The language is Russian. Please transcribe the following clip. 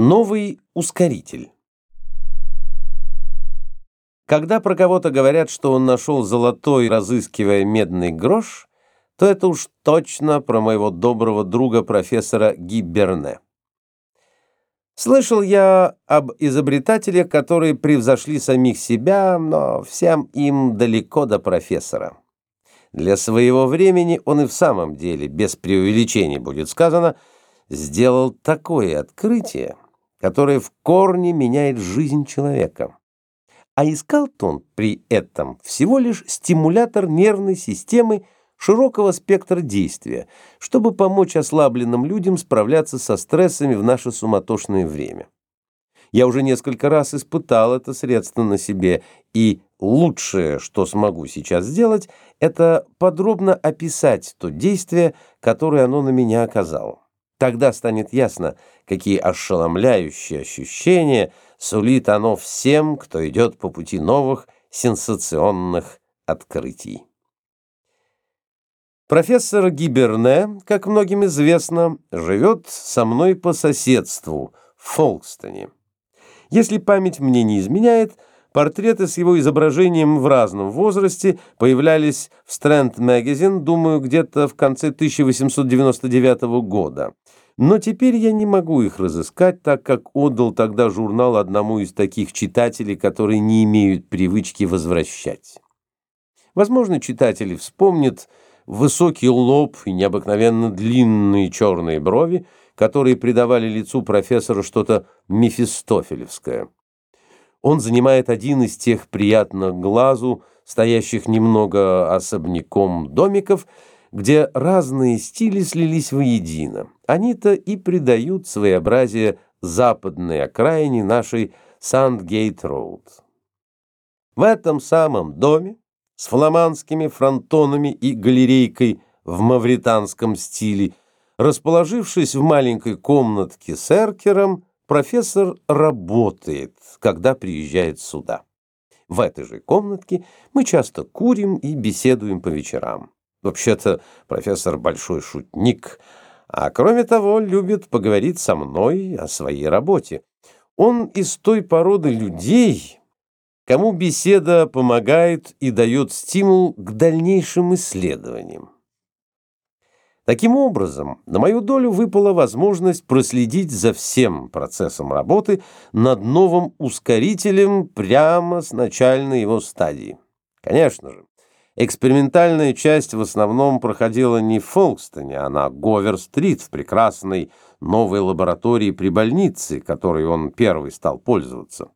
Новый ускоритель. Когда про кого-то говорят, что он нашел золотой, разыскивая медный грош, то это уж точно про моего доброго друга профессора Гиберне. Слышал я об изобретателях, которые превзошли самих себя, но всем им далеко до профессора. Для своего времени он и в самом деле, без преувеличения будет сказано, сделал такое открытие, которое в корне меняет жизнь человека. А искал-то он при этом всего лишь стимулятор нервной системы широкого спектра действия, чтобы помочь ослабленным людям справляться со стрессами в наше суматошное время. Я уже несколько раз испытал это средство на себе, и лучшее, что смогу сейчас сделать, это подробно описать то действие, которое оно на меня оказало. Тогда станет ясно, какие ошеломляющие ощущения сулит оно всем, кто идет по пути новых сенсационных открытий. Профессор Гиберне, как многим известно, живет со мной по соседству в Фолкстоне. Если память мне не изменяет, Портреты с его изображением в разном возрасте появлялись в Strand Magazine, думаю, где-то в конце 1899 года. Но теперь я не могу их разыскать, так как отдал тогда журнал одному из таких читателей, которые не имеют привычки возвращать. Возможно, читатели вспомнят высокий лоб и необыкновенно длинные черные брови, которые придавали лицу профессора что-то мефистофелевское. Он занимает один из тех приятных глазу, стоящих немного особняком домиков, где разные стили слились воедино. Они-то и придают своеобразие западной окраине нашей Сандгейт-Роуд. В этом самом доме с фламандскими фронтонами и галерейкой в мавританском стиле, расположившись в маленькой комнатке с эркером, профессор работает, когда приезжает сюда. В этой же комнатке мы часто курим и беседуем по вечерам. Вообще-то профессор большой шутник, а кроме того любит поговорить со мной о своей работе. Он из той породы людей, кому беседа помогает и дает стимул к дальнейшим исследованиям. Таким образом, на мою долю выпала возможность проследить за всем процессом работы над новым ускорителем прямо с начальной его стадии. Конечно же, экспериментальная часть в основном проходила не в Фолкстоне, а на Говер-стрит в прекрасной новой лаборатории при больнице, которой он первый стал пользоваться.